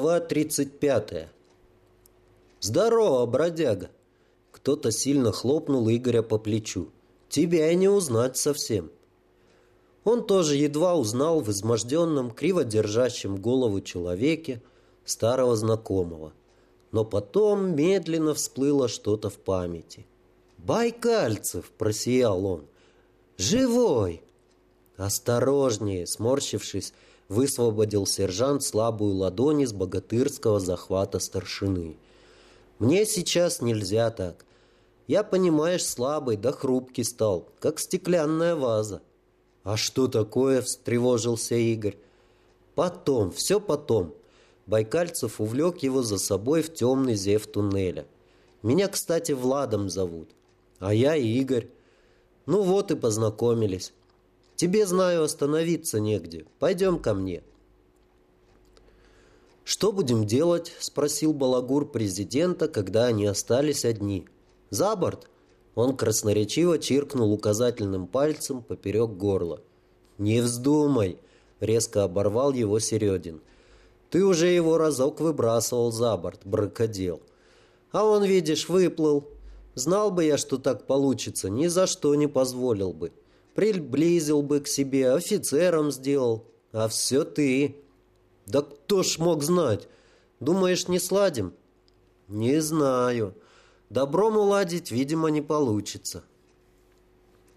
Глава 35. «Здорово, бродяга!» Кто-то сильно хлопнул Игоря по плечу. «Тебя и не узнать совсем». Он тоже едва узнал в изможденном, криво держащем голову человеке старого знакомого. Но потом медленно всплыло что-то в памяти. «Байкальцев!» – просиял он. «Живой!» «Осторожнее!» – сморщившись, высвободил сержант слабую ладонь из богатырского захвата старшины. «Мне сейчас нельзя так. Я, понимаешь, слабый да хрупкий стал, как стеклянная ваза». «А что такое?» – встревожился Игорь. «Потом, все потом». Байкальцев увлек его за собой в темный зев туннеля. «Меня, кстати, Владом зовут, а я Игорь. Ну вот и познакомились». Тебе, знаю, остановиться негде. Пойдем ко мне». «Что будем делать?» – спросил Балагур президента, когда они остались одни. «За борт?» Он красноречиво чиркнул указательным пальцем поперек горла. «Не вздумай!» – резко оборвал его Середин. «Ты уже его разок выбрасывал за борт, бракодел. А он, видишь, выплыл. Знал бы я, что так получится, ни за что не позволил бы приблизил бы к себе, офицером сделал. А все ты. Да кто ж мог знать? Думаешь, не сладим? Не знаю. Добром уладить, видимо, не получится.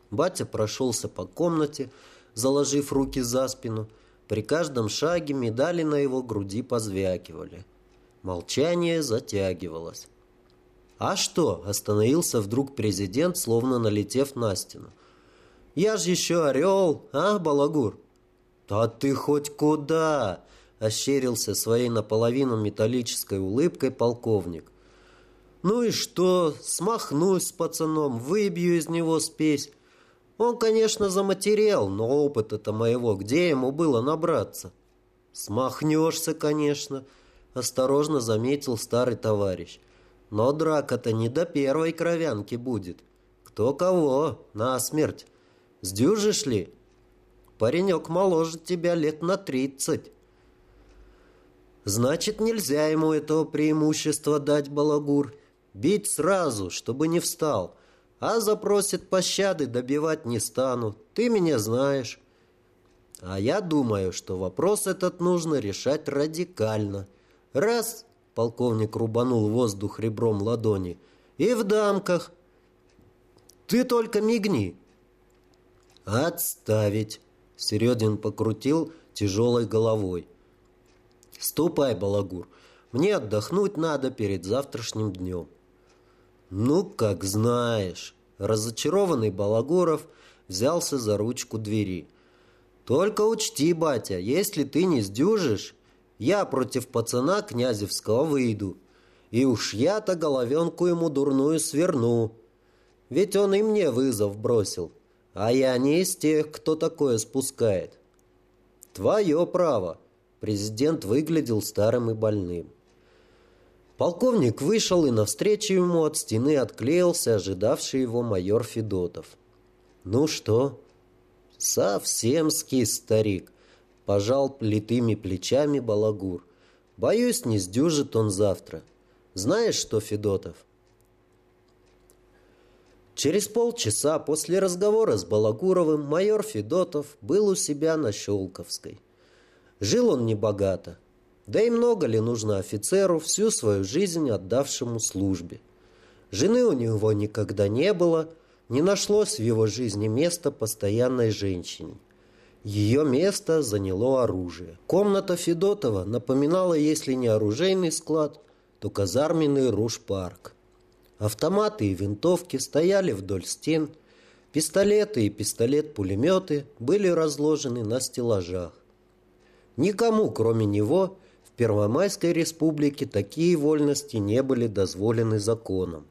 Батя прошелся по комнате, заложив руки за спину. При каждом шаге медали на его груди позвякивали. Молчание затягивалось. «А что?» – остановился вдруг президент, словно налетев на стену. Я ж еще орел, а, балагур?» «Да ты хоть куда!» – ощерился своей наполовину металлической улыбкой полковник. «Ну и что? Смахнусь с пацаном, выбью из него спесь. Он, конечно, заматерел, но опыта-то моего где ему было набраться?» «Смахнешься, конечно», – осторожно заметил старый товарищ. «Но драка-то не до первой кровянки будет. Кто кого, на смерть. Сдюжишь ли? Паренек моложе тебя лет на тридцать. Значит, нельзя ему этого преимущества дать, балагур. Бить сразу, чтобы не встал. А запросит пощады, добивать не стану. Ты меня знаешь. А я думаю, что вопрос этот нужно решать радикально. Раз, полковник рубанул воздух ребром ладони, и в дамках. Ты только мигни, «Отставить!» — Середин покрутил тяжелой головой. «Ступай, балагур, мне отдохнуть надо перед завтрашним днем». «Ну, как знаешь». Разочарованный Балагуров взялся за ручку двери. «Только учти, батя, если ты не сдюжишь, я против пацана Князевского выйду. И уж я-то головенку ему дурную сверну. Ведь он и мне вызов бросил. А я не из тех, кто такое спускает. Твое право. Президент выглядел старым и больным. Полковник вышел, и навстречу ему от стены отклеился ожидавший его майор Федотов. «Ну что?» «Совсем скис, старик», — пожал литыми плечами Балагур. «Боюсь, не сдюжит он завтра. Знаешь что, Федотов?» Через полчаса после разговора с Балагуровым майор Федотов был у себя на Щелковской. Жил он небогато. Да и много ли нужно офицеру, всю свою жизнь отдавшему службе. Жены у него никогда не было, не нашлось в его жизни места постоянной женщине. Ее место заняло оружие. Комната Федотова напоминала, если не оружейный склад, то казарменный руш-парк. Автоматы и винтовки стояли вдоль стен. Пистолеты и пистолет-пулеметы были разложены на стеллажах. Никому, кроме него, в Первомайской республике такие вольности не были дозволены законом.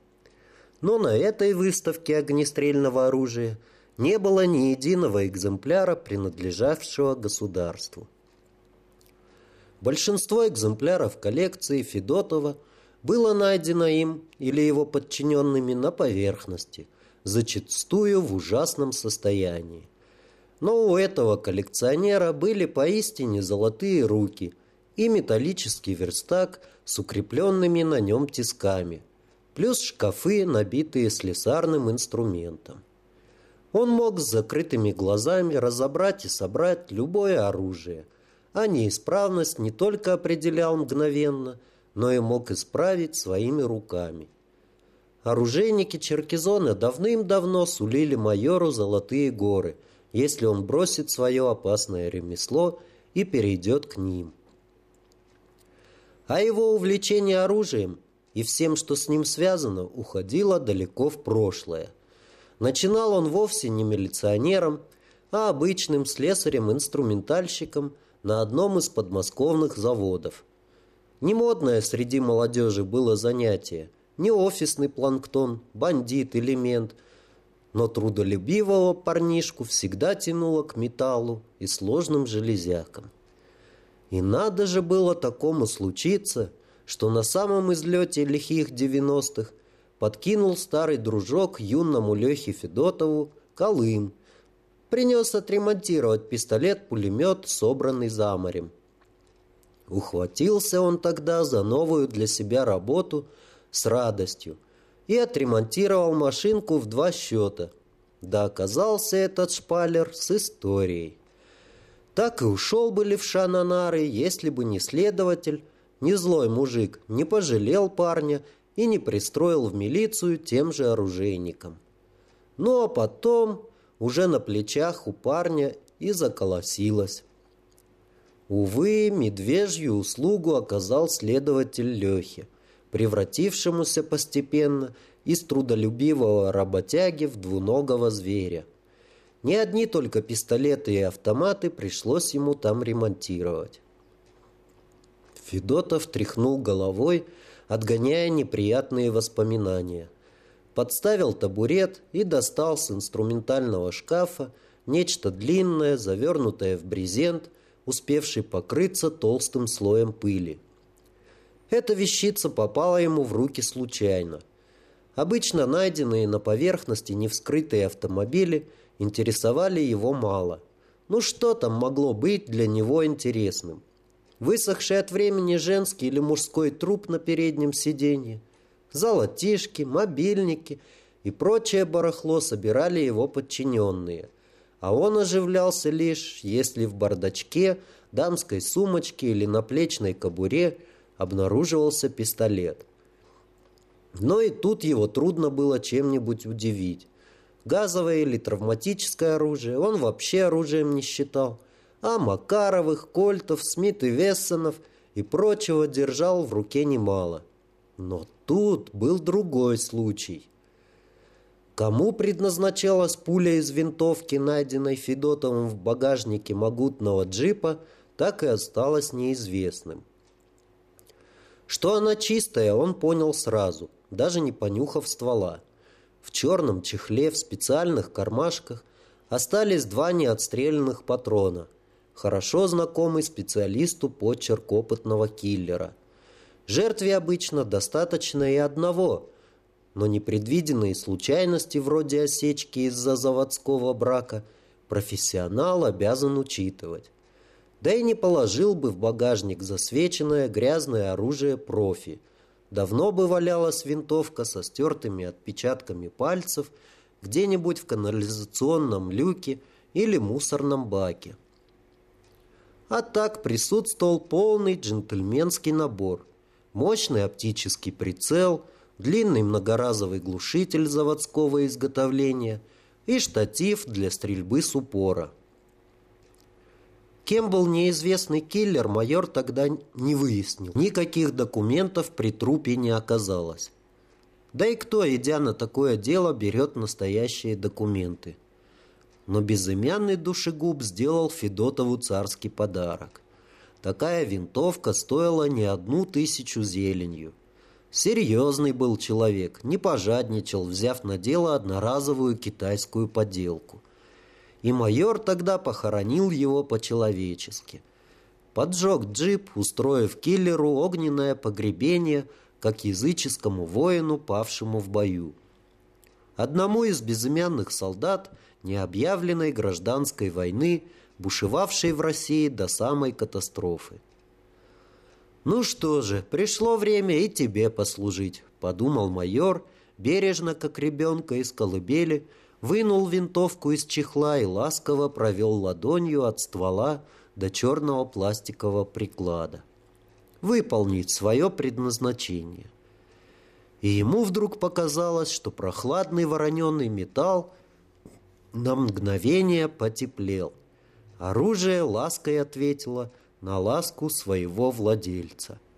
Но на этой выставке огнестрельного оружия не было ни единого экземпляра, принадлежавшего государству. Большинство экземпляров коллекции Федотова – было найдено им или его подчиненными на поверхности, зачастую в ужасном состоянии. Но у этого коллекционера были поистине золотые руки и металлический верстак с укрепленными на нем тисками, плюс шкафы, набитые слесарным инструментом. Он мог с закрытыми глазами разобрать и собрать любое оружие, а неисправность не только определял мгновенно, но и мог исправить своими руками. Оружейники Черкизона давным-давно сулили майору золотые горы, если он бросит свое опасное ремесло и перейдет к ним. А его увлечение оружием и всем, что с ним связано, уходило далеко в прошлое. Начинал он вовсе не милиционером, а обычным слесарем-инструментальщиком на одном из подмосковных заводов. Не модное среди молодежи было занятие, не офисный планктон, бандит, элемент, но трудолюбивого парнишку всегда тянуло к металлу и сложным железякам. И надо же было такому случиться, что на самом излете лихих девяностых подкинул старый дружок юному Лехе Федотову Колым. Принес отремонтировать пистолет-пулемет, собранный за морем. Ухватился он тогда за новую для себя работу с радостью и отремонтировал машинку в два счета. Да оказался этот шпалер с историей. Так и ушел бы левша на нары, если бы не следователь, не злой мужик, не пожалел парня и не пристроил в милицию тем же оружейником. Ну а потом уже на плечах у парня и заколосилось. Увы, медвежью услугу оказал следователь Лехи, превратившемуся постепенно из трудолюбивого работяги в двуногого зверя. Не одни только пистолеты и автоматы пришлось ему там ремонтировать. Федотов тряхнул головой, отгоняя неприятные воспоминания. Подставил табурет и достал с инструментального шкафа нечто длинное, завернутое в брезент, успевший покрыться толстым слоем пыли. Эта вещица попала ему в руки случайно. Обычно найденные на поверхности невскрытые автомобили – интересовали его мало. Ну что там могло быть для него интересным? Высохший от времени женский или мужской труп на переднем сиденье, золотишки, мобильники и прочее барахло собирали его подчиненные. А он оживлялся лишь, если в бардачке, дамской сумочке или наплечной кобуре обнаруживался пистолет. Но и тут его трудно было чем-нибудь удивить. Газовое или травматическое оружие он вообще оружием не считал, а Макаровых, Кольтов, Смит и Вессонов и прочего держал в руке немало. Но тут был другой случай. Кому предназначалась пуля из винтовки, найденной Федотовым в багажнике могутного джипа, так и осталось неизвестным. Что она чистая, он понял сразу, даже не понюхав ствола. В черном чехле в специальных кармашках остались два неотстрелянных патрона. Хорошо знакомый специалисту почерк опытного киллера. Жертве обычно достаточно и одного, но непредвиденные случайности вроде осечки из-за заводского брака профессионал обязан учитывать. Да и не положил бы в багажник засвеченное грязное оружие профи – Давно бы валялась винтовка со стертыми отпечатками пальцев где-нибудь в канализационном люке или мусорном баке. А так присутствовал полный джентльменский набор. Мощный оптический прицел, длинный многоразовый глушитель заводского изготовления и штатив для стрельбы с упора – Кем был неизвестный киллер, майор тогда не выяснил. Никаких документов при трупе не оказалось. Да и кто, идя на такое дело, берет настоящие документы? Но безымянный душегуб сделал Федотову царский подарок. Такая винтовка стоила не одну тысячу зеленью. Серьезный был человек, не пожадничал, взяв на дело одноразовую китайскую поделку – и майор тогда похоронил его по-человечески. Поджег джип, устроив киллеру огненное погребение, как языческому воину, павшему в бою. Одному из безымянных солдат необъявленной гражданской войны, бушевавшей в России до самой катастрофы. «Ну что же, пришло время и тебе послужить», — подумал майор, бережно, как ребенка из колыбели, вынул винтовку из чехла и ласково провел ладонью от ствола до черного пластикового приклада. Выполнить свое предназначение. И ему вдруг показалось, что прохладный вороненый металл на мгновение потеплел. Оружие лаской ответило на ласку своего владельца –